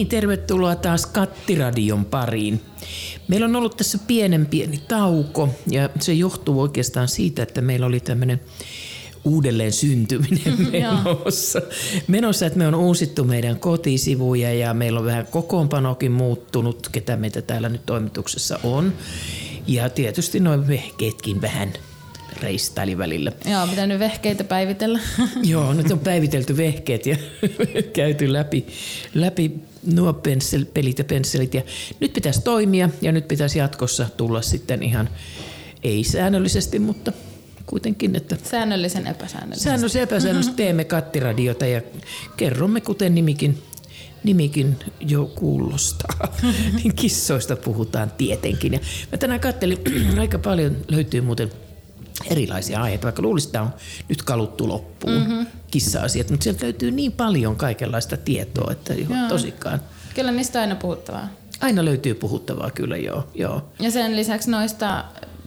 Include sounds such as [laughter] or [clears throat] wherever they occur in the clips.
niin, tervetuloa taas Kattiradion pariin. Meillä on ollut tässä pienen pieni tauko ja se johtuu oikeastaan siitä, että meillä oli tämmöinen uudelleen syntyminen [laughs] menossa. menossa, että me on uusittu meidän kotisivuja ja meillä on vähän kokoonpanokin muuttunut, ketä meitä täällä nyt toimituksessa on. Ja tietysti noin vehkeetkin vähän reistaili välillä. Joo, pitänyt vehkeitä päivitellä. [laughs] Joo, nyt on päivitelty vehkeet ja [laughs] käyty läpi, läpi nuo penssel, pelit ja pensselit. Ja nyt pitäisi toimia ja nyt pitäisi jatkossa tulla sitten ihan, ei säännöllisesti, mutta kuitenkin, että Säännöllisen epäsäännöllisesti. säännöllisesti epäsäännöllisesti teemme kattiradiota ja kerromme, kuten nimikin, nimikin jo kuulostaa, [laughs] niin kissoista puhutaan tietenkin. Ja mä tänään kattelin, [clears throat] aika paljon löytyy muuten erilaisia aiheita, vaikka luulisin, että on nyt kaluttu loppuun mm-hmm. kissa-asiat, mutta sieltä löytyy niin paljon kaikenlaista tietoa, että jo, tosikaan. Kyllä niistä on aina puhuttavaa. Aina löytyy puhuttavaa kyllä, joo. joo. Ja sen lisäksi noista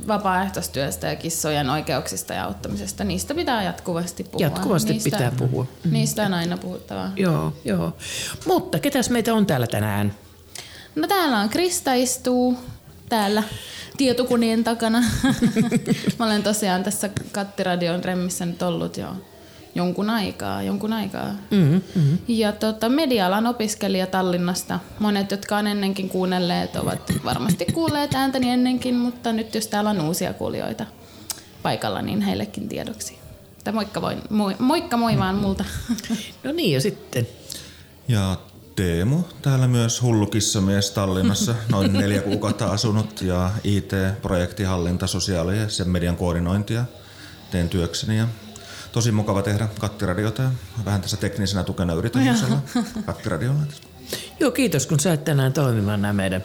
vapaaehtoistyöstä ja kissojen oikeuksista ja auttamisesta, niistä pitää jatkuvasti puhua. Jatkuvasti niistä, pitää puhua. Mm. Niistä on aina puhuttavaa. Joo, joo. Mutta ketäs meitä on täällä tänään? No täällä on Krista istuu täällä tietokoneen takana. [laughs] Mä olen tosiaan tässä Kattiradion remmissä nyt ollut jo jonkun aikaa, jonkun aikaa. Mm-hmm, mm-hmm. Ja tota, media-alan opiskelija Tallinnasta. Monet, jotka on ennenkin kuunnelleet, ovat varmasti kuulleet ääntäni ennenkin, mutta nyt jos täällä on uusia kuulijoita paikalla, niin heillekin tiedoksi. Tai moikka, voi, moi, moikka moi vaan multa. No niin, ja sitten Ja Teemu, täällä myös hullu kissamies Tallinnassa, [laughs] noin neljä kuukautta asunut ja IT-projektihallinta, sosiaali- ja sen median koordinointia teen työkseni. Ja tosi mukava tehdä kattiradiota ja vähän tässä teknisenä tukena yrityksellä kattiradiolla. Joo, kiitos kun sait tänään toimimaan nämä meidän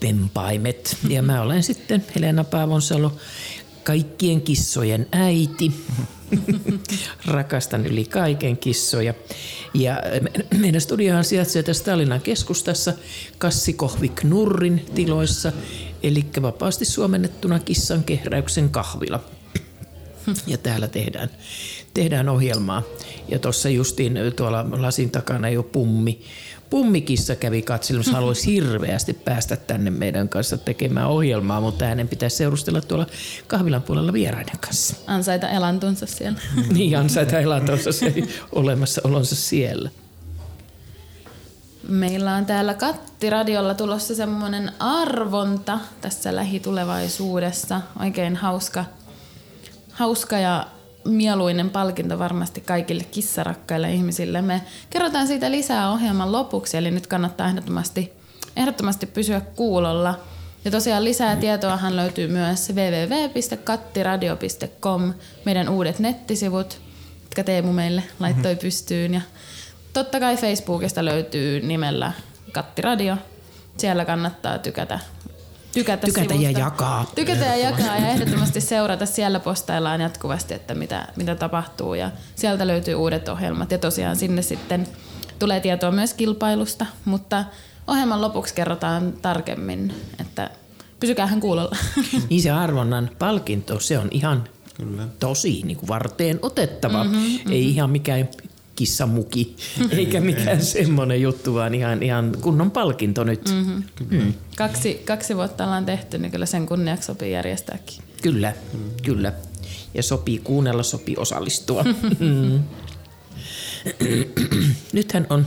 tempaimet. Ja mä olen sitten Helena Paavonsalo, kaikkien kissojen äiti. [laughs] Rakastan yli kaiken kissoja. Ja me- meidän studiohan sijaitsee tässä Tallinnan keskustassa Kassikohvik Nurrin tiloissa, eli vapaasti suomennettuna kissan kehräyksen kahvila. Ja täällä tehdään, tehdään ohjelmaa. Ja tuossa justiin tuolla lasin takana jo pummi, pummikissa kävi katselemassa. Haluaisi [laughs] hirveästi päästä tänne meidän kanssa tekemään ohjelmaa, mutta hänen pitäisi seurustella tuolla kahvilan puolella vieraiden kanssa. Ansaita elantonsa siellä. [laughs] Niin ansaita elantonsa se olemassaolonsa siellä. Meillä on täällä Kattiradiolla tulossa semmoinen arvonta tässä lähitulevaisuudessa. Oikein hauska, hauska ja mieluinen palkinto varmasti kaikille kissarakkaille ihmisille. Me kerrotaan siitä lisää ohjelman lopuksi, eli nyt kannattaa ehdottomasti, ehdottomasti pysyä kuulolla. Ja tosiaan lisää tietoahan löytyy myös www.kattiradio.com, meidän uudet nettisivut, jotka Teemu meille laittoi pystyyn. Ja totta kai Facebookista löytyy nimellä Kattiradio. Siellä kannattaa tykätä tykätä, Tykätä ja jakaa. Tykätä ja jakaa ja ehdottomasti seurata. Siellä postaillaan jatkuvasti, että mitä, mitä tapahtuu ja sieltä löytyy uudet ohjelmat ja tosiaan sinne sitten tulee tietoa myös kilpailusta, mutta ohjelman lopuksi kerrotaan tarkemmin, että pysykäähän kuulolla. [laughs] Niin se arvonnan palkinto, se on ihan Kyllä. tosi niin kuin varteen otettava. Mm-hmm, mm-hmm. Ei ihan mikään kissamuki, eikä mikään semmoinen juttu, vaan ihan, ihan kunnon palkinto nyt. Mm-hmm. Mm. Kaksi, kaksi vuotta ollaan tehty, niin kyllä sen kunniaksi sopii järjestääkin. Kyllä, mm. kyllä. Ja sopii kuunnella, sopii osallistua. [laughs] Nythän on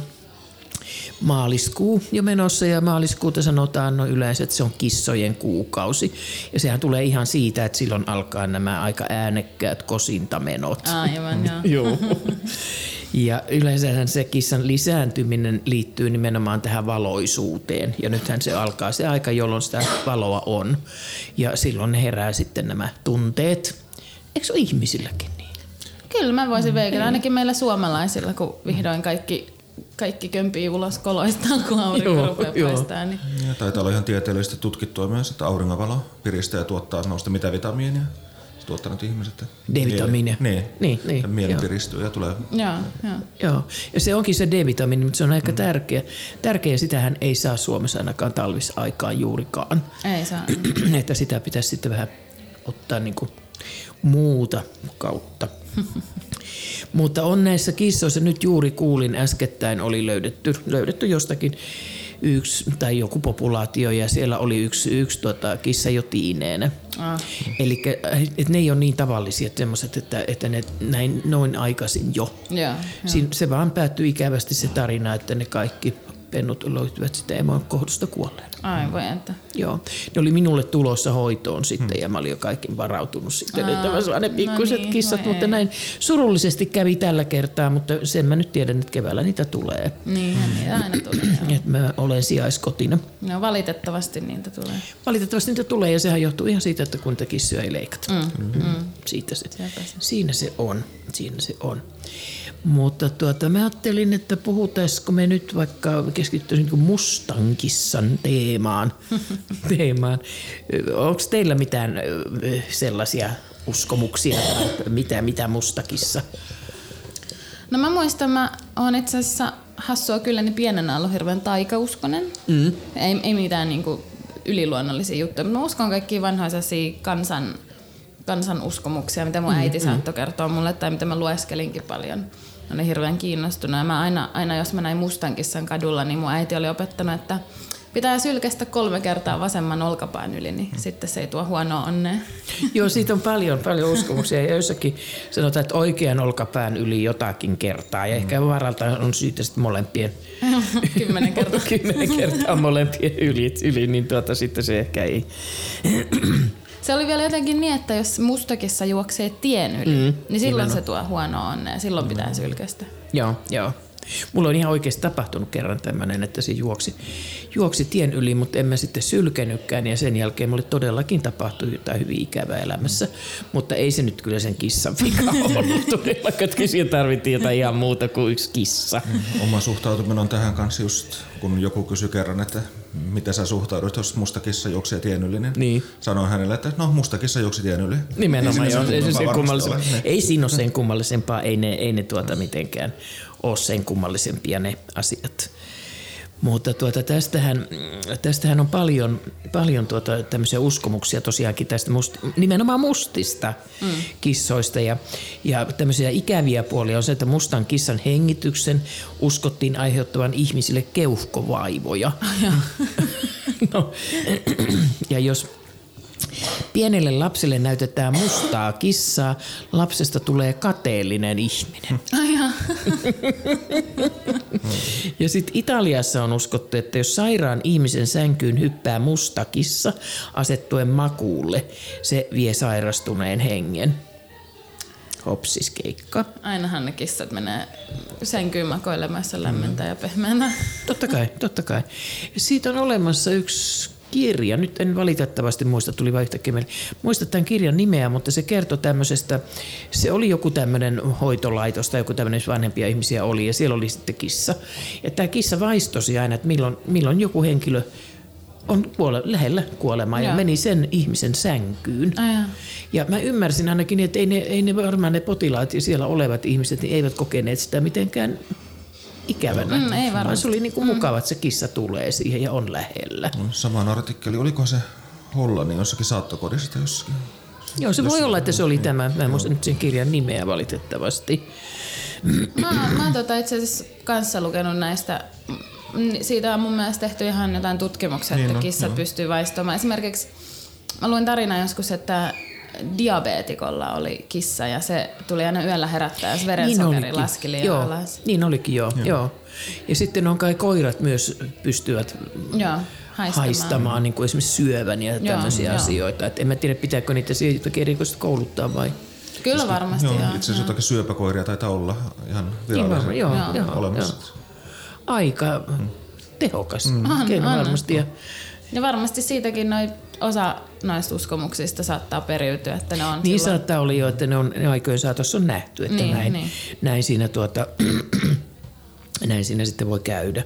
maaliskuu jo menossa ja maaliskuuta sanotaan no yleensä, että se on kissojen kuukausi. Ja sehän tulee ihan siitä, että silloin alkaa nämä aika äänekkäät kosintamenot. Aivan, joo. Joo. [laughs] Ja yleensähän se kissan lisääntyminen liittyy nimenomaan tähän valoisuuteen. Ja nythän se alkaa se aika, jolloin sitä valoa on. Ja silloin herää sitten nämä tunteet. Eikö se ole ihmisilläkin niin? Kyllä mä voisin veikata, ainakin meillä suomalaisilla, kun vihdoin kaikki, kaikki kömpii ulos koloistaan, kun aurinko Joo, rupeaa joo. paistaa. Niin Ja taitaa olla ihan tieteellisesti tutkittua myös, että auringonvalo piristää ja tuottaa noista mitä vitamiinia. Nyt ihmiset. D-vitamiinia. Niin, Niin, niin, Ja mieli joo. piristyy ja tulee joo, joo. Joo, ja se onkin se D-vitamiini, mutta se on aika tärkeä. Tärkeä, sitähän ei saa Suomessa ainakaan talvisaikaan juurikaan. Ei saa. [clears throat] että sitä pitäisi sitten vähän ottaa niin kuin muuta kautta. [laughs] Mutta on näissä kissoissa, nyt juuri kuulin äskettäin, oli löydetty, löydetty jostakin yksi tai joku populaatio ja siellä oli yksi, yksi tota, kissa jo tiineenä. Ah. Eli ne ei ole niin tavallisia semmoiset, että, että ne näin noin aikaisin jo. Joo, Siin, se vaan päättyi ikävästi se tarina, että ne kaikki pennut löytyvät sitä emon kohdusta kuolleen. Ai voi että. Joo, ne oli minulle tulossa hoitoon sitten hmm. ja mä olin jo kaikki varautunut sitten, Aa, että mä saan ne no pikkuiset no niin, kissat, mutta ei. näin surullisesti kävi tällä kertaa, mutta sen mä nyt tiedän, että keväällä niitä tulee. Niinhän niitä aina tulee. että mä olen sijaiskotina. No valitettavasti niitä tulee. Valitettavasti niitä tulee ja sehän johtuu ihan siitä, että kun niitä kissoja ei leikata. Mm. Mm. Siitä se, siinä se on. Siinä se on. Mutta tuota, mä ajattelin, että puhutaisiko me nyt vaikka keskittyisiin niin mustankissan teemaan. [laughs] teemaan. Onko teillä mitään sellaisia uskomuksia tai mitä, mitä mustakissa? No mä muistan, mä oon itse asiassa hassua kyllä, niin pienenä ollut hirveän taikauskonen. Mm. Ei, ei mitään niin kuin yliluonnollisia juttuja, mutta mä uskon kaikkiin vanhoja kansan, kansan uskomuksia, mitä mun äiti mm. saattoi kertoa mulle tai mitä mä lueskelinkin paljon oli hirveän kiinnostunut. Ja mä aina, aina jos mä näin mustankissan kadulla, niin mun äiti oli opettanut, että pitää sylkästä kolme kertaa vasemman olkapään yli, niin sitten se ei tuo huonoa onnea. Joo, siitä on paljon, paljon uskomuksia. Ja joissakin sanotaan, että oikean olkapään yli jotakin kertaa. Ja ehkä varalta on syytä sitten molempien. [laughs] Kymmenen kertaa. [laughs] Kymmenen kertaa molempien yli, yli niin tuota, sitten se ehkä ei. Se oli vielä jotenkin niin, että jos mustakissa juoksee tien yli, mm, niin silloin nimenomaan. se tuo huonoa onnea. Silloin pitää sylkästä. Joo, joo. Mulla on ihan oikeasti tapahtunut kerran tämmöinen, että se juoksi, juoksi tien yli, mutta en mä sitten sylkenytkään ja sen jälkeen mulle todellakin tapahtui jotain hyvin ikävää elämässä. Mutta ei se nyt kyllä sen kissan vika [laughs] ollut todellakaan, että siihen tarvittiin jotain ihan muuta kuin yksi kissa. Oma suhtautuminen on tähän kanssa just, kun joku kysyi kerran, että miten sä suhtaudut, jos musta kissa juoksee tien yli, niin, niin. sanoin hänelle, että no musta kissa juoksi tien yli. Nimenomaan, joo. Ei, se kummallisempaa. ei siinä ole sen kummallisempaa, ei ne, ei ne tuota mitenkään ole sen kummallisempia ne asiat. Mutta tuota, tästähän, tästähän on paljon, paljon tuota, tämmöisiä uskomuksia tosiaankin tästä must, nimenomaan mustista mm. kissoista. Ja, ja tämmöisiä ikäviä puolia on se, että mustan kissan hengityksen uskottiin aiheuttavan ihmisille keuhkovaivoja. [laughs] no, ja jos Pienelle lapselle näytetään mustaa kissaa, lapsesta tulee kateellinen ihminen. [laughs] ja sitten Italiassa on uskottu, että jos sairaan ihmisen sänkyyn hyppää musta kissa asettuen makuulle, se vie sairastuneen hengen. Hopsis keikka. Ainahan ne kissat menee sänkyyn makoilemassa lämmintä mm. ja pehmeänä. Totta kai, totta kai. Siitä on olemassa yksi kirja, nyt en valitettavasti muista, tuli vain yhtäkkiä meille. Muista tämän kirjan nimeä, mutta se kertoi tämmöisestä, se oli joku tämmöinen hoitolaitos tai joku tämmöinen vanhempia ihmisiä oli ja siellä oli sitten kissa. Ja tämä kissa vaistosi aina, että milloin, milloin joku henkilö on kuole, lähellä kuolemaa ja meni sen ihmisen sänkyyn. Aja. Ja mä ymmärsin ainakin, että ei ne, ei ne varmaan ne potilaat ja siellä olevat ihmiset niin eivät kokeneet sitä mitenkään ikävänä. Mm, ei varmasti. se oli niin kuin mm. mukava, että se kissa tulee siihen ja on lähellä. Samaan artikkeli, oliko se Hollannin jossakin saattokodista jossakin? Joo, se voi olla, että se oli tämä. Mä en muista nyt sen kirjan nimeä valitettavasti. Mä, mä oon tota itse asiassa kanssa lukenut näistä siitä on mun mielestä tehty ihan jotain tutkimuksia, niin, että kissat no, pystyy vaistomaan. Esimerkiksi mä luin tarina joskus, että diabeetikolla oli kissa ja se tuli aina yöllä herättää, jos verensokeri niin laski liian joo, alas. Niin olikin, joo, joo. joo. Ja sitten on kai koirat myös pystyvät joo, haistamaan, haistamaan niin kuin esimerkiksi syövän ja tämmöisiä joo, asioita. Et en mä tiedä, pitääkö niitä jotakin erikoisesti kouluttaa vai... Kyllä Koska, varmasti, joo. joo. Itse asiassa jotakin syöpäkoiria taitaa olla ihan virallisesti joo, joo, olemassa. Joo. Aika mm. tehokas mm. keino varmasti. Ja, ja varmasti siitäkin noin osa noista uskomuksista saattaa periytyä. Että ne on niin silloin... saattaa olla jo, että ne on ne aikojen saatossa on nähty, että niin, näin, niin. näin, siinä tuota, [clears throat] näin siinä sitten voi käydä.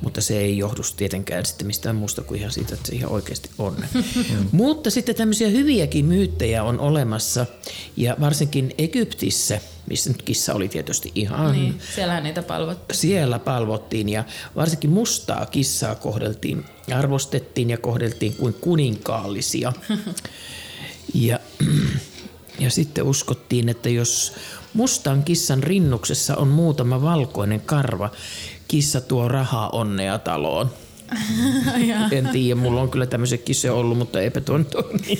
Mutta se ei johdu tietenkään sitten mistään muusta kuin ihan siitä, että se ihan oikeasti on. [laughs] Mutta sitten tämmöisiä hyviäkin myyttejä on olemassa ja varsinkin Egyptissä, missä nyt kissa oli tietysti ihan... Niin, siellähän niitä palvottiin. Siellä palvottiin ja varsinkin mustaa kissaa kohdeltiin, arvostettiin ja kohdeltiin kuin kuninkaallisia. [laughs] ja [clears throat] Ja sitten uskottiin, että jos mustan kissan rinnuksessa on muutama valkoinen karva, kissa tuo rahaa onnea taloon. [laughs] en tiedä, mulla on kyllä tämmöisiä kissoja ollut, mutta eipä tuo nyt ole niin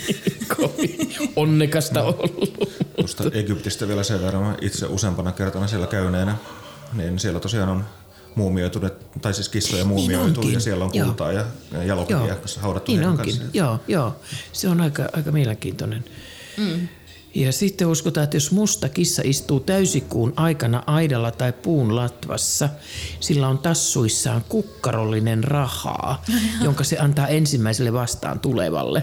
kovin onnekasta ollut. Tuosta Egyptistä vielä sen verran itse useampana kertana siellä käyneenä, niin siellä tosiaan on muumioituneet, tai siis kissoja muumioitu onkin. ja siellä on Joo. kultaa ja jalokiviä haudattu Niin onkin, joo, joo. Se on aika, aika mielenkiintoinen. Mm. Ja sitten uskotaan, että jos musta kissa istuu täysikuun aikana aidalla tai puun latvassa, sillä on tassuissaan kukkarollinen rahaa, [laughs] jonka se antaa ensimmäiselle vastaan tulevalle.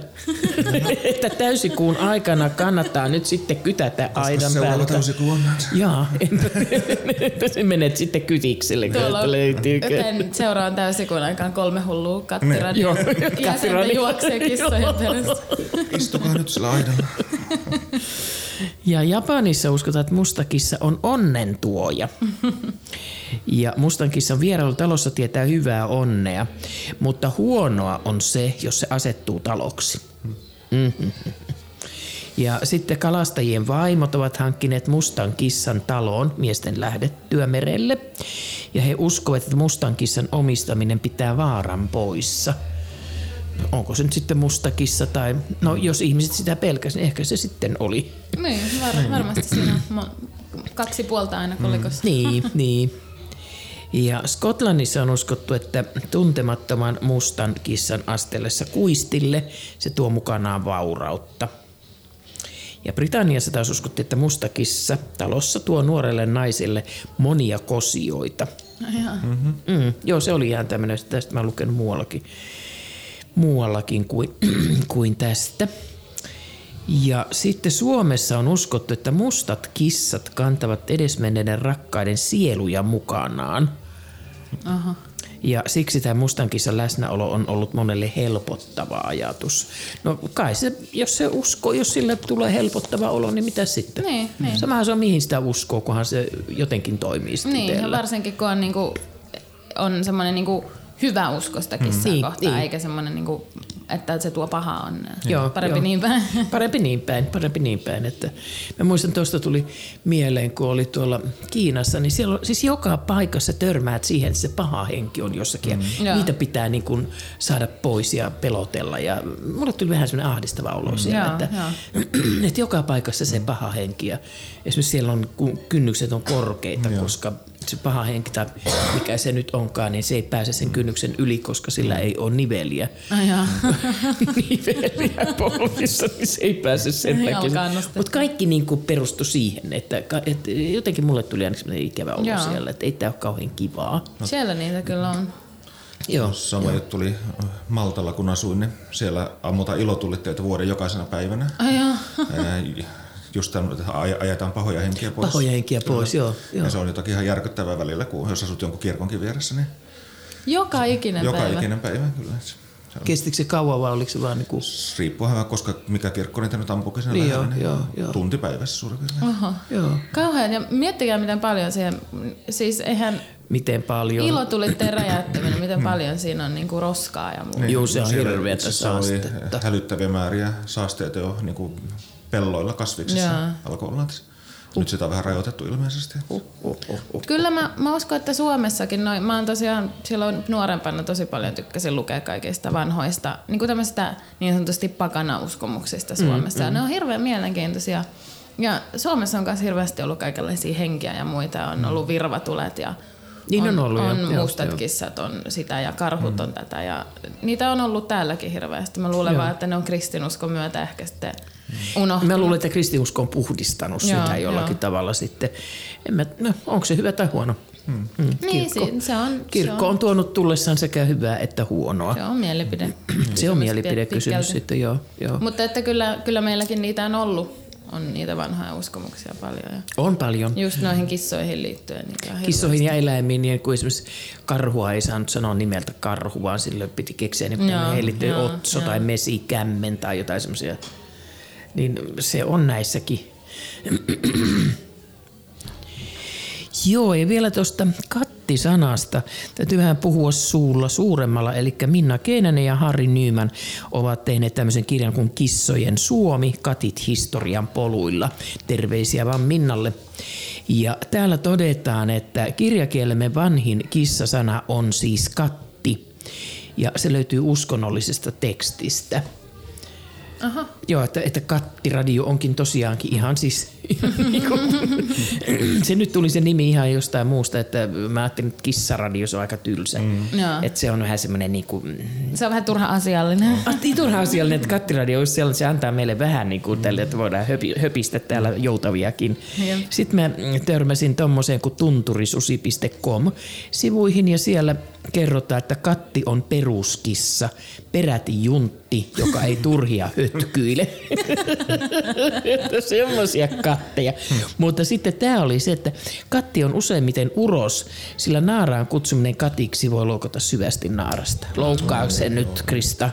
[laughs] että täysikuun aikana kannattaa nyt sitten kytätä aidan seuraava päältä. täysikuu on? Jaa, enpä [laughs] sä menet sitten kytikselle, että löytyykö. Joten seuraan täysikuun aikaan kolme hullua kattiradio. Niin, Joo, kattiradio. juoksee kissojen perässä. Istukaa nyt sillä aidalla. Ja Japanissa uskotaan, että mustakissa on onnentuoja. [laughs] Ja mustan kissan vierailu talossa tietää hyvää onnea, mutta huonoa on se, jos se asettuu taloksi. Mhm. Ja sitten kalastajien vaimot ovat hankkineet mustan kissan taloon miesten lähdettyä merelle. Ja he uskovat, että mustan kissan omistaminen pitää vaaran poissa. Onko se nyt sitten musta kissa tai... No jos ihmiset sitä pelkäsivät, niin ehkä se sitten oli. Niin, var, varmasti siinä on kaksi puolta aina kolikossa. [laughs] Niin, niin. Ja Skotlannissa on uskottu, että tuntemattoman mustan kissan astellessa kuistille se tuo mukanaan vaurautta. Ja Britanniassa taas uskottiin, että musta kissa talossa tuo nuorelle naiselle monia kosioita. Mm-hmm. Mm, joo, se oli ihan tämmöinen, tästä mä oon lukenut muuallakin, muuallakin kuin, [clears throat] kuin tästä. Ja sitten Suomessa on uskottu, että mustat kissat kantavat edesmenneiden rakkaiden sieluja mukanaan. Aha. Ja siksi tämä mustan kissan läsnäolo on ollut monelle helpottava ajatus. No kai se, jos se uskoo, jos sille tulee helpottava olo, niin mitä sitten? Niin, niin. Samahan se on mihin sitä uskoo, kunhan se jotenkin toimii sitten Niin, ja itsellä. varsinkin kun on, niinku, on semmoinen niinku hyvä uskosta kissaa Niin, kohtaan, niin. eikä semmoinen, niinku, että se tuo pahaa onnea. Joo, Parempi joo. niin päin. [laughs] Parempi niin päin, parempi niin päin. Että mä muistan, tuosta tuli mieleen, kun oli tuolla Kiinassa, niin siellä on, siis joka paikassa törmäät siihen, että se paha henki on jossakin. Mm. Joo. Niitä pitää niin kuin saada pois ja pelotella. Ja mulle tuli vähän semmoinen ahdistava olo siellä, Joo, että, [clears throat] että joka paikassa se paha henki. Ja esimerkiksi siellä on, kun kynnykset on korkeita, koska se paha henki tai mikä se nyt onkaan, niin se ei pääse sen kynnyksen yli, koska sillä ei ole niveliä [laughs] niveliä polvissa, niin se ei pääse sen takia. Mutta kaikki niin kuin perustui siihen, että, että jotenkin mulle tuli aina sellainen ikävä olo Joo. siellä, että ei tämä ole kauhean kivaa. Siellä niitä kyllä on. Joo. Sama juttu tuli Maltalla, kun asuin, niin siellä ammutaan ilotulitteita vuoden jokaisena päivänä. Ai Just tämän, että aj- ajetaan pahoja henkiä pois. Pahoja henkiä pois, joo. joo. Ja se on jotakin ihan järkyttävää välillä, kun jos asut jonkun kirkonkin vieressä, niin Joka ikinen joka päivä. ikinen päivä kyllä. Se on, Kestikö se kauan vai oliko se vaan niin kuin... riippuu vähän, koska mikä kirkko niitä nyt ampuukin siinä Niin lähellä, joo, niin joo, joo. tunti päivässä suurin piirtein. Oho. Joo. Kauhean. Ja miettikää, miten paljon siihen, siis eihän Miten paljon? ilotulitteen räjäyttäminen, miten paljon siinä on niinku roskaa ja muuta. Juu, se on hirveätä saastetta. hälyttäviä määriä saasteita jo niin kuin pelloilla kasviksissa Joo. alkoi olla. Nyt sitä on vähän rajoitettu ilmeisesti. Uh, uh, uh, uh. Kyllä mä, mä uskon, että Suomessakin, noin, mä oon tosiaan silloin nuorempana tosi paljon tykkäsin lukea kaikista vanhoista, niin kuin tämmöistä niin sanotusti pakanauskomuksista Suomessa. Mm, mm. Ne on hirveän mielenkiintoisia. Ja Suomessa on myös hirveästi ollut kaikenlaisia henkiä ja muita. On ollut virvatulet ja Niin on ollut, on joo, mustat joo. kissat on sitä ja karhut on tätä. Ja niitä on ollut täälläkin hirveästi. Mä luulen Joo. vaan, että ne on kristinuskon myötä ehkä sitten unohtunut. Mä luulen, että kristinusko on puhdistanut Joo, sitä jollakin joo. tavalla sitten. En mä, no, onko se hyvä tai huono? Mm. Niin, si- se on, Kirkko se on, on tuonut tullessaan sekä hyvää että huonoa. se on mielipide. [clears throat] Se on mielipidekysymys sitten, joo. joo. Mutta että kyllä, kyllä meilläkin niitä on ollut. On niitä vanhoja uskomuksia paljon. Ja On paljon. just noihin kissoihin liittyen. Niitä. Kissoihin ja eläimiin, niin kuin esimerkiksi karhua ei saanut sanoa nimeltä karhu, vaan sille piti keksiä niin joo, otso joo. tai mesikämmen tai jotain semmoisia. Niin se on näissäkin. Joo, ja vielä tuosta kattisanasta. Täytyy vähän puhua suulla suuremmalla. Eli Minna Keinänen ja Harri Nyyman ovat tehneet tämmöisen kirjan kuin Kissojen Suomi, katit historian poluilla. Terveisiä vaan Minnalle. Ja täällä todetaan, että kirjakielemme vanhin kissasana on siis katti. Ja se löytyy uskonnollisesta tekstistä. Aha. Joo, että, että kattiradio onkin tosiaankin ihan siis, [laughs] se nyt tuli se nimi ihan jostain muusta, että mä ajattelin, että kissaradio se on aika tylsä. Mm. Että se on vähän semmoinen niin kuin, Se on vähän turha asiallinen. niin turha asiallinen, että kattiradio olisi sellainen, se antaa meille vähän niin kuin tälle, että voidaan höpi, höpistä täällä joutaviakin. Jep. Sitten mä törmäsin tommoseen kuin tunturisusi.com sivuihin ja siellä kerrotaan, että katti on peruskissa, peräti juntti, joka ei turhia hötkyile. [laughs] että semmoisia katteja. Mutta sitten tämä oli se, että katti on useimmiten uros, sillä naaraan kutsuminen katiksi voi loukata syvästi naarasta. Loukkaako se nyt, Krista?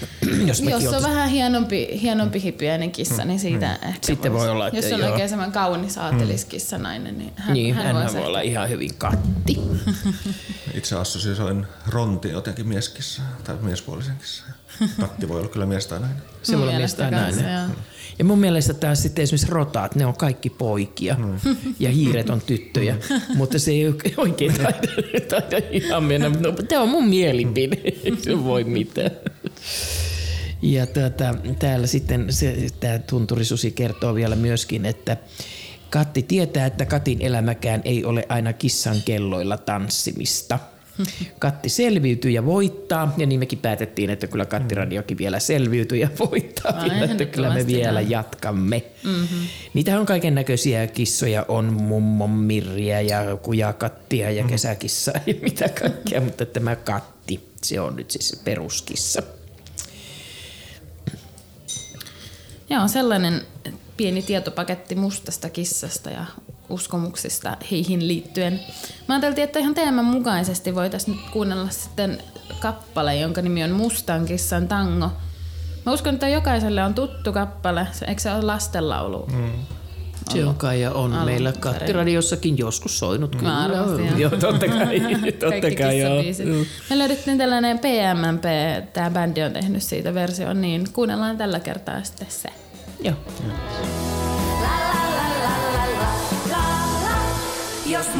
[clears throat] Jos Jos on vähän hienompi, hienompi hipiäinen kissa, niin siitä ehkä Sitten voi olla, että Jos on joo. oikein semmoinen kaunis aateliskissa nainen, niin hän, Niin, hän, hän, voisi voi olla ihan hyvin katti. [laughs] Itse assosioin ronti jotenkin mieskissä tai miespuolisen kissa. Katti voi olla kyllä mies tai nainen. Se voi olla mielestä mies tai kanssa, nainen. joo. Ja mun mielestä taas sitten esimerkiksi rotaat, ne on kaikki poikia ja hiiret on tyttöjä, mutta se ei oikein taida, taida ihan mennä. No, tämä on mun mielipide, ei se voi mitään. Ja tuota, täällä sitten se, tämä tunturisusi kertoo vielä myöskin, että Katti tietää, että Katin elämäkään ei ole aina kissan kelloilla tanssimista. Katti selviytyy ja voittaa, ja niin mekin päätettiin, että kyllä Kattiradiokin vielä selviytyy ja voittaa, Ai, vielä, että kyllä me vielä jatkamme. Mm-hmm. Niitä on kaiken näköisiä kissoja, on mummon mirriä ja kujakattia ja kesäkissaa [laughs] ja mitä kaikkea, mutta tämä katti, se on nyt siis peruskissa. Joo, sellainen pieni tietopaketti mustasta kissasta ja uskomuksista heihin liittyen. Mä ajattelin, että ihan teeman mukaisesti voitaisiin nyt kuunnella sitten kappale, jonka nimi on Mustan kissan tango. Mä uskon, että jokaiselle on tuttu kappale. Se- Eikö se ole lastenlaulu? Mm. Se on kai ja on Alun meillä. Kattiradiossakin joskus soinut. Kyllä. Mä arvasin, joo. joo, totta kai. totta kai joo. Me löydettiin tällainen PMMP, tämä bändi on tehnyt siitä version, niin kuunnellaan tällä kertaa sitten se. Joo. Jos mustan kissan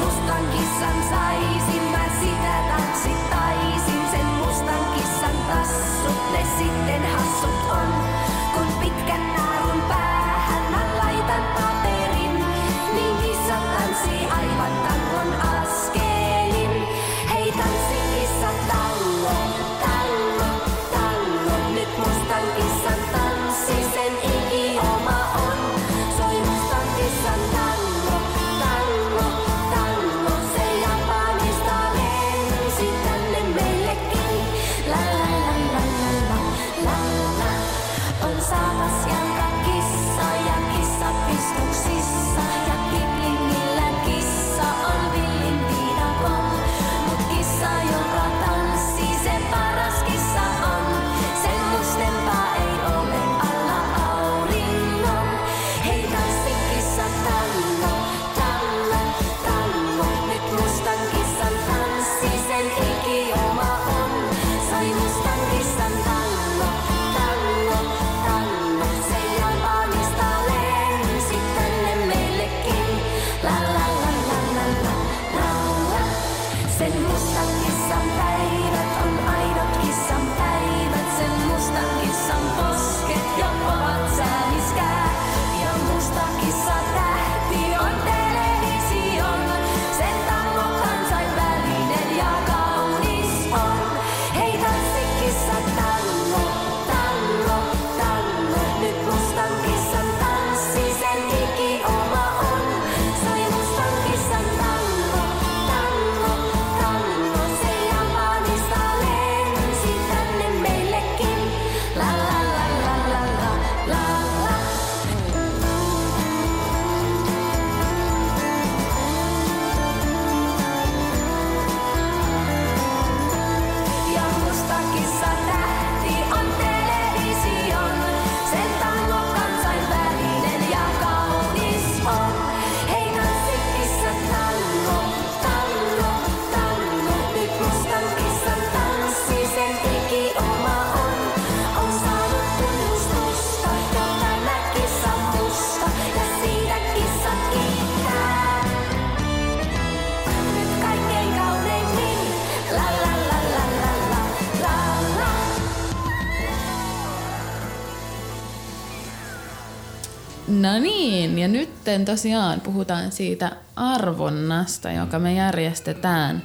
ja nyt tosiaan puhutaan siitä arvonnasta, joka me järjestetään.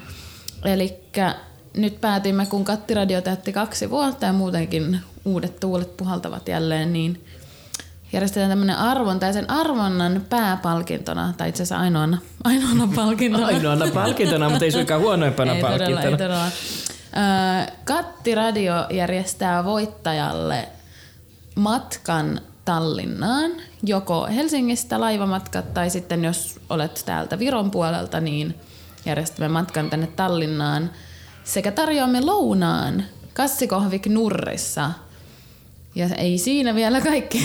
Eli nyt päätimme, kun Kattiradio täytti kaksi vuotta ja muutenkin uudet tuulet puhaltavat jälleen, niin järjestetään tämmöinen arvonta ja sen arvonnan pääpalkintona, tai itse asiassa ainoana, ainoana palkintona. Ainoana palkintona, mutta ei suinkaan huonoimpana ei todella, palkintona. ei todella. Ö, Kattiradio järjestää voittajalle matkan Tallinnaan, joko Helsingistä laivamatkat tai sitten jos olet täältä Viron puolelta, niin järjestämme matkan tänne Tallinnaan. Sekä tarjoamme lounaan Kassikohvik Nurrissa. Ja ei siinä vielä kaikki,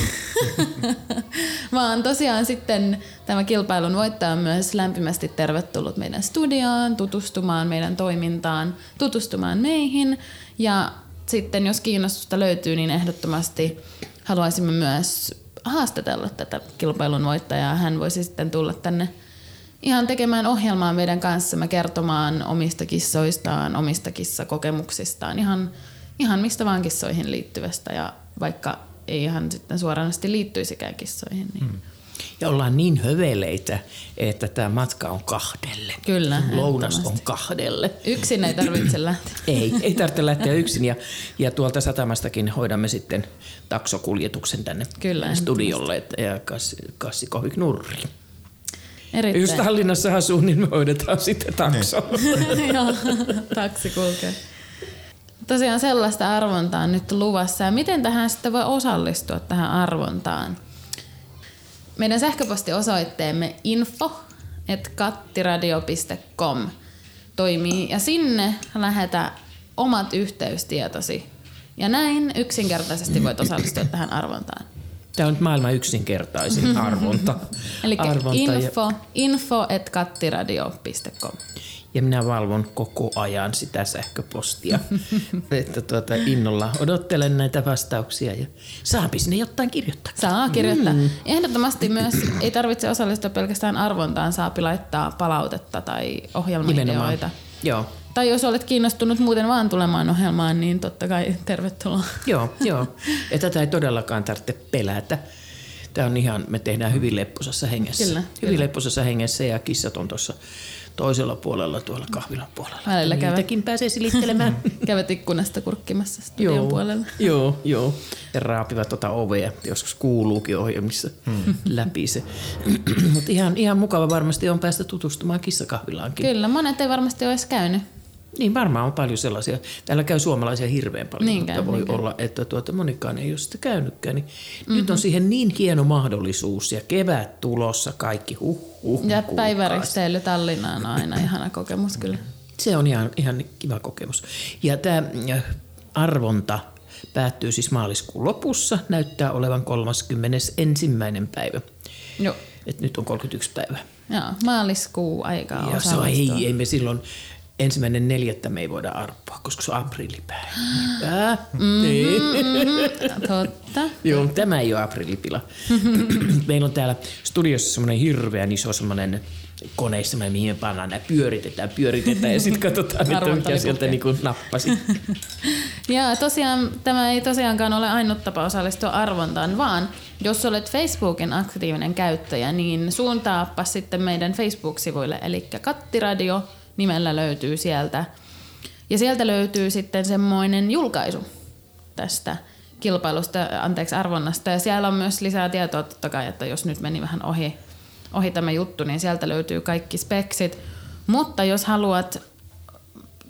[laughs] vaan tosiaan sitten tämä kilpailun voittaja on myös lämpimästi tervetullut meidän studioon, tutustumaan meidän toimintaan, tutustumaan meihin. Ja sitten jos kiinnostusta löytyy, niin ehdottomasti haluaisimme myös haastatella tätä kilpailun voittajaa. Hän voisi sitten tulla tänne ihan tekemään ohjelmaa meidän kanssamme, kertomaan omista kissoistaan, omista kissakokemuksistaan, ihan, ihan mistä vaan kissoihin liittyvästä ja vaikka ei ihan sitten suoranaisesti liittyisikään kissoihin. Niin. Hmm. Ja ollaan niin höveleitä, että tämä matka on kahdelle. Kyllä, Lounas on kahdelle. Yksin ei tarvitse lähteä. [clears throat] Ei, ei tarvitse lähteä yksin. Ja, ja tuolta satamastakin hoidamme sitten taksokuljetuksen tänne Kyllä, studiolle et- ja kassi, kassi Kohvik Nurri. Erittäin. Jos Tallinnassa asuu, niin me hoidetaan sitten takso. [laughs] Joo, taksi kulkee. Tosiaan sellaista arvontaa on nyt luvassa. Ja miten tähän sitten voi osallistua tähän arvontaan? Meidän sähköpostiosoitteemme info kattiradio.com toimii ja sinne lähetä omat yhteystietosi. Ja näin yksinkertaisesti voit osallistua tähän arvontaan. Tämä on nyt maailman yksinkertaisin arvonta. Eli arvonta ja, info, info kattiradio.com. ja minä valvon koko ajan sitä sähköpostia. [laughs] että tuota, innolla odottelen näitä vastauksia ja saapi sinne jotain kirjoittaa. Saa kirjoittaa. Mm. Ehdottomasti myös [clears throat] ei tarvitse osallistua pelkästään arvontaan, saapi laittaa palautetta tai ohjelmaideoita. Joo. Tai jos olet kiinnostunut muuten vaan tulemaan ohjelmaan, niin totta kai tervetuloa. [laughs] Joo, joo. Ja tätä ei todellakaan tarvitse pelätä. Tämä on ihan, me tehdään hyvin lepposassa hengessä. Kyllä, hyvin kyllä. lepposassa hengessä ja kissat on tuossa toisella puolella tuolla kahvilan puolella. Välillä käy. Niitäkin pääsee silittelemään. [laughs] Kävet ikkunasta kurkkimassa studion joo, puolella. joo, joo. Ja raapivat tuota ovea. Joskus kuuluukin ohjelmissa hmm. läpi se. [clears throat] Mutta ihan, ihan mukava varmasti on päästä tutustumaan kissakahvilaankin. Kyllä, monet ei varmasti ole edes käynyt. Niin varmaan on paljon sellaisia. Täällä käy suomalaisia hirveän paljon, Niin mutta käy, voi niin olla, että tuota, monikaan ei ole sitä käynytkään. Niin mm-hmm. Nyt on siihen niin hieno mahdollisuus ja kevät tulossa kaikki. Huh, huh, Ja päiväristeily Tallinnaan on aina ihana kokemus kyllä. Se on ihan, ihan kiva kokemus. Ja tämä arvonta päättyy siis maaliskuun lopussa. Näyttää olevan 31. päivä. Joo. Et nyt on 31 päivää. Joo, maaliskuu aikaa Ja se on, ei, ei me silloin ensimmäinen neljättä me ei voida arpoa, koska se on aprillipäivä. [gasps] Mm, niin. Totta. Joo, tämä ei ole aprillipila. [laughs] Meillä on täällä studiossa semmoinen hirveän iso semmoinen kone, semmoinen, mihin me pannaan nämä pyöritetään, pyöritetään ja sitten [laughs] katsotaan, että mikä sieltä niin nappasi. [laughs] Ja tosiaan tämä ei tosiaankaan ole ainut tapa osallistua arvontaan, vaan jos olet Facebookin aktiivinen käyttäjä, niin suuntaappa sitten meidän Facebook-sivuille, eli Kattiradio nimellä löytyy sieltä. Ja sieltä löytyy sitten semmoinen julkaisu tästä kilpailusta, anteeksi arvonnasta. Ja siellä on myös lisää tietoa totta kai, että jos nyt meni vähän ohi, ohi tämä juttu, niin sieltä löytyy kaikki speksit. Mutta jos haluat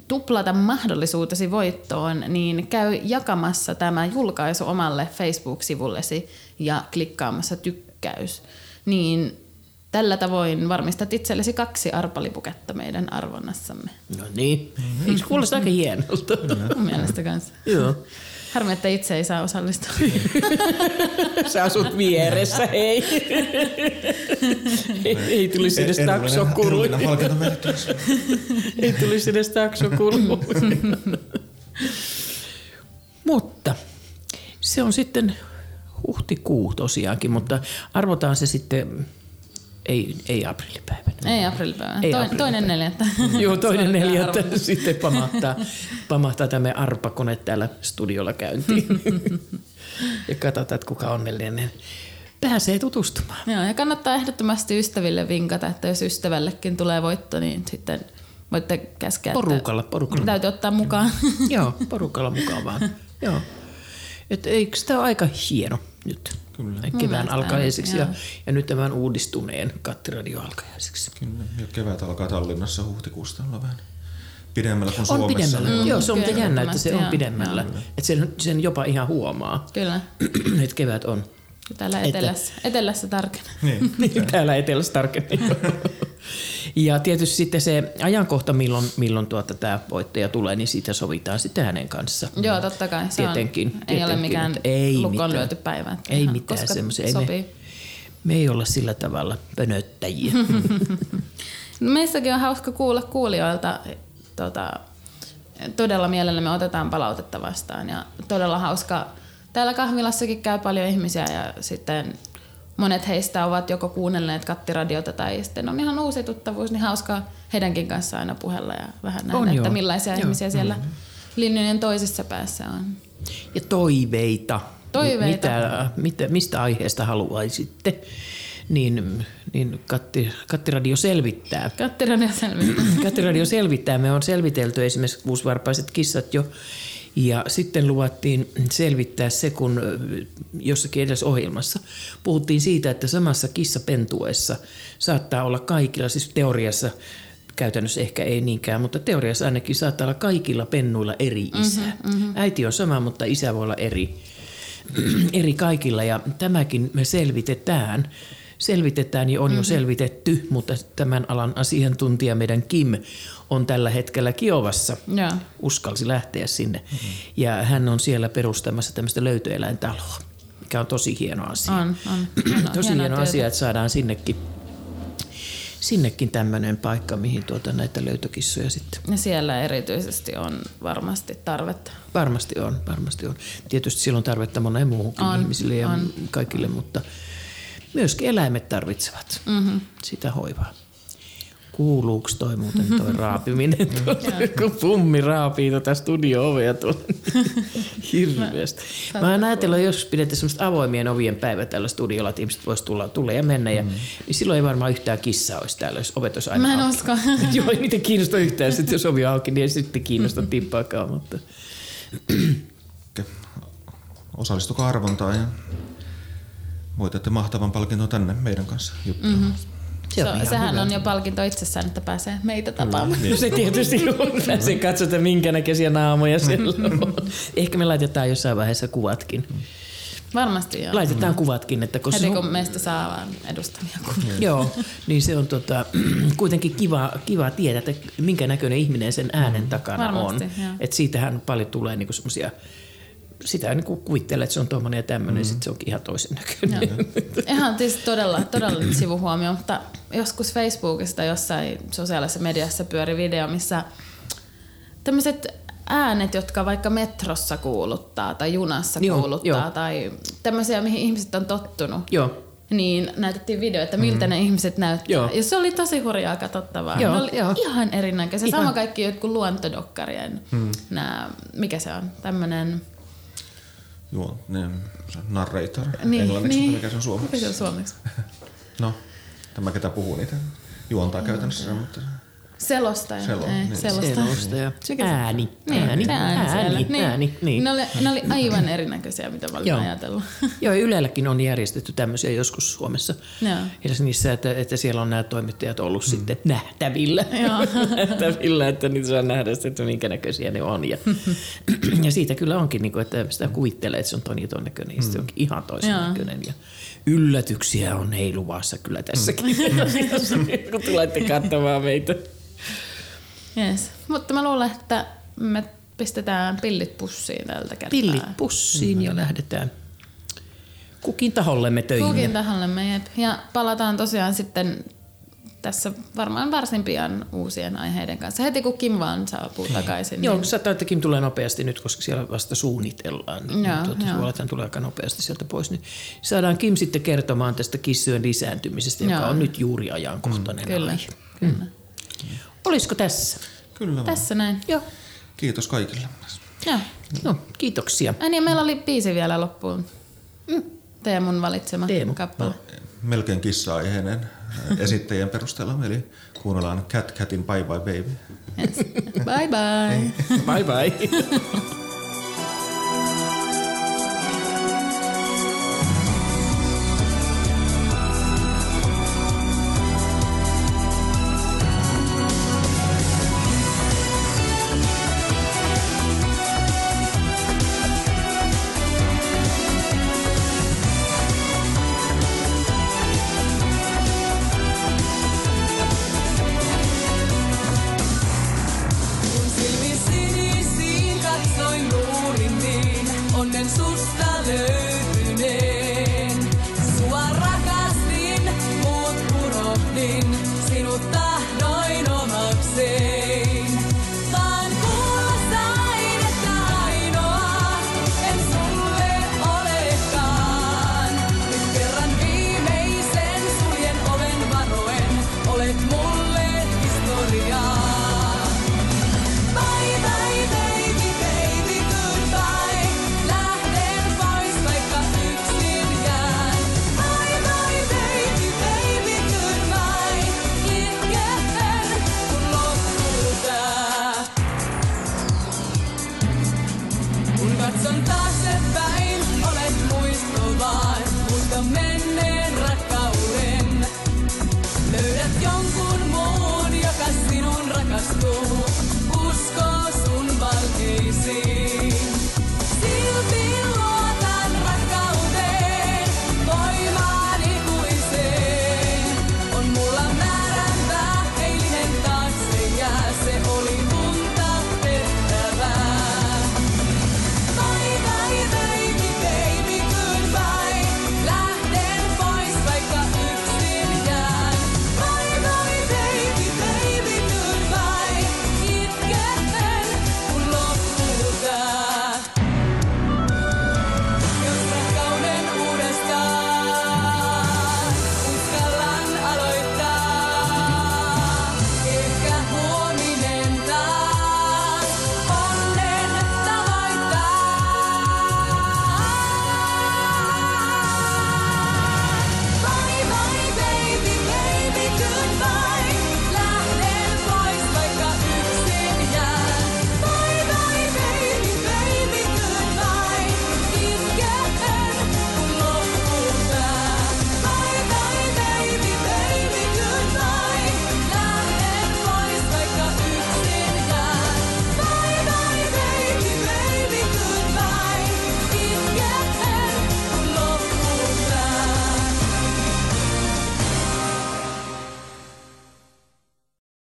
tuplata mahdollisuutesi voittoon, niin käy jakamassa tämä julkaisu omalle Facebook-sivullesi ja klikkaamassa tykkäys. Niin tällä tavoin varmistat itsellesi kaksi arpalipuketta meidän arvonnassamme. No niin, eikö kuulosta aika hienolta? Mun mielestä kanssa. Joo. Harmi, että itse ei saa osallistua. [laughs] Sä asut vieressä, hei. [laughs] ei, ei tulisi edes taksokulu. [laughs] Ei tulisi edes taksokulu. Mutta se on sitten huhtikuu tosiaankin, mutta arvotaan se sitten, ei, ei aprillipäivänä. ei aprillipäivänä. Ei Toin, aprillipäivänä. toinen neljättä. [laughs] Joo, toinen neljättä sitten pamahtaa, pamahtaa tämä arpakone täällä studiolla käyntiin. [laughs] ja katsotaan, että kuka onnellinen pääsee tutustumaan. Joo, ja kannattaa ehdottomasti ystäville vinkata, että jos ystävällekin tulee voitto, niin sitten voitte käskeä, Porukalla, porukalla. täytyy ottaa mukaan. Joo, porukalla mukaan vaan. [laughs] Joo. Et eikö tämä ole aika hieno nyt? Kyllä. Kevään alkajaisiksi on, ja, ja nyt tämän uudistuneen kattiradio alkajaisiksi. Kyllä. Ja kevät alkaa Tallinnassa huhtikuusta olla vähän pidemmällä kuin On Suomessa. pidemmällä. Mm, Joo, se on kyllä, jännä, että se on pidemmällä. Että sen, sen jopa ihan huomaa, [clears throat] Kyllä, että kevät on. täällä Että- etelässä, etelässä tarkemmin. Niin. Niin, [laughs] täällä etelässä tarkemmin. [laughs] ja tietysti sitten se ajankohta, milloin, milloin tuota, tämä voittaja tulee, niin siitä sovitaan sitten hänen kanssa. Joo, totta kai. Se Tietenkin, on, ei tietenkin, ole mikään ei lukon lyöty päivä. Ei ihan mitään semmoisia. Ei me, Sopii. me ei olla sillä tavalla pönöttäjiä. [laughs] No Meistäkin on hauska kuulla kuulijoilta. Tota, todella mielellämme otetaan palautetta vastaan ja todella hauska. Täällä kahvilassakin käy paljon ihmisiä ja sitten monet heistä ovat joko kuunnelleet kattiradiota tai sitten on ihan uusi tuttavuus, niin hauskaa heidänkin kanssa aina puhella ja vähän nähdä, On että joo. millaisia Joo. ihmisiä siellä linjojen toisessa päässä on. ja toiveita. Toiveita. Mitä, mitä, mistä aiheesta haluaisitte, niin, niin Katti, Kattiradio selvittää. Kattiradio selvittää. [clears throat] Kattiradio selvittää. Me on selvitelty esimerkiksi kuusvarpaiset kissat jo. Ja sitten luvattiin selvittää se, kun jossakin edellisessä ohjelmassa puhuttiin siitä, että samassa kissapentuessa saattaa olla kaikilla, siis teoriassa käytännössä ehkä ei niinkään, mutta teoriassa ainakin saattaa olla kaikilla pennuilla eri isä. Mm-hmm, Äiti on sama, mutta isä voi olla eri, [clears throat] eri kaikilla ja tämäkin me selvitetään. Selvitetään ja on mm-hmm. jo selvitetty, mutta tämän alan asiantuntija meidän Kim on tällä hetkellä Kiovassa. Joo. Uskalsi lähteä sinne. Mm-hmm. Ja hän on siellä perustamassa tämmöistä löytöeläintaloa, mikä on tosi hieno asia. On, on. [clears throat] Hieno, tosi hieno työtä. asia, että saadaan sinnekin, sinnekin tämmöinen paikka, mihin tuota näitä löytökissoja sitten Ja siellä erityisesti on varmasti tarvetta. Varmasti on, varmasti on. Tietysti silloin tarvetta moneen muuhunkin On, ihmisille ja on. kaikille, mutta myöskin eläimet tarvitsevat mm-hmm. sitä hoivaa. Kuuluuko toi muuten toi [laughs] raapiminen tuolla, kun pummi raapii tuota studio-ovea tuolla [laughs] hirveästi. Mä oon ajatellut, että jos pidetään semmoista avoimien ovien päivä tällä studiolla, että ihmiset vois tulla, tulla ja mennä, ja, niin silloin ei varmaan yhtään kissaa olisi täällä, jos ovet olisi aina Mä en auki. usko. [laughs] Joo, ei niitä kiinnosta yhtään, sitten jos ovi on auki, niin ei sitten kiinnosta tippaakaan, mutta... Osallistukaa arvontaan ja voitatte mahtavan palkinnon tänne meidän kanssa juttelemaan. Mm-hmm. Se on Se, sehän hyvä. on jo palkinto itsessään, että pääsee meitä tapaamaan. No se tietysti on. Pääsee katsota, minkä näköisiä naamoja siellä on. Ehkä me laitetaan jossain vaiheessa kuvatkin. Varmasti joo. Laitetaan kuvatkin, että koska... Heti kun meistä saa vaan edustamia kuvia. Joo, niin se on tota, [clears throat] kuitenkin kiva, kiva tietää, että minkä näköinen ihminen sen äänen takana Varmasti, on. joo. Että siitähän paljon tulee niinku semmosia, sitä niinku kuvittelee, että se on tuommoinen ja tämmöinen, mm. sitten se onkin ihan toisen näköinen. Joo. [laughs] Ihan siis todella, todella sivuhuomio, mutta joskus Facebookista jossain sosiaalisessa mediassa pyöri video, missä tämmöiset äänet, jotka vaikka metrossa kuuluttaa tai junassa Joo, kuuluttaa joo. tai tämmöisiä, mihin ihmiset on tottunut. Joo, Niin näytettiin video, että miltä mm. ne ihmiset näyttää. Joo. Ja se oli tosi hurjaa katsottavaa. Joo, ne oli joo. ihan erinäköisiä. Ihan. Sama kaikki jotkut luontodokkarien, mm. nää, mikä se on, tämmönen... Joo, ne, se on narrator Niin, englanniksi, niin. mikä se on suomeksi? Mikä se on suomeksi? No, tämä ketä puhuu niitä juontaa käytännössä, mutta Selostaja. Selo, Ei, niin. selostaja. selostaja. Ääni, Niin, ääni, ääni, ääni, niin. ääni, niin. Ne, oli, ne oli aivan erinäköisiä, mitä mä olin Joo. ajatellut. Joo, ja Ylelläkin on järjestetty tämmöisiä joskus Suomessa. Joo. Helsingissä, että, että siellä on nämä toimittajat ollut mm. sitten nähtävillä. nähtävillä, että niitä saa nähdä, sitten, että minkä näköisiä ne on. Ja, ja siitä kyllä onkin, niin kuin, että sitä kuvittelee, että se on ton ja ton näköinen, ja sitten se onkin ihan toisen Joo. näköinen. Ja yllätyksiä on ei luvassa kyllä tässäkin, kun tulette katsomaan meitä. Yes. Mutta mä luulen, että me pistetään pillit pussiin tältä kertaa. Pillit pussiin ja lähdetään kukin tahollemme töihin. Kukin tahollemme, jep. Ja palataan tosiaan sitten tässä varmaan varsin pian uusien aiheiden kanssa. Heti kun Kim vaan saapuu takaisin. Joo, niin- saattaa, että Kim tulee nopeasti nyt, koska siellä vasta suunnitellaan. Niin Joo, tuota, joo. tulee aika nopeasti sieltä pois. Niin saadaan Kim sitten kertomaan tästä kissojen lisääntymisestä, joka Joo. on nyt juuri ajankohtainen Kyllä, aihe. kyllä. Olisiko tässä? kyllä vaan. Tässä näin. Joo. Kiitos kaikille. Joo. No, kiitoksia. Ai niin, meillä oli biisi vielä loppuun. Teemun valitsema Teemu. kappale. Melkein kissa-aiheinen [laughs] esittäjien perusteella, eli kuunnellaan Cat Catin Bye Bye Baby. Yes. Bye bye. Bye bye. [laughs]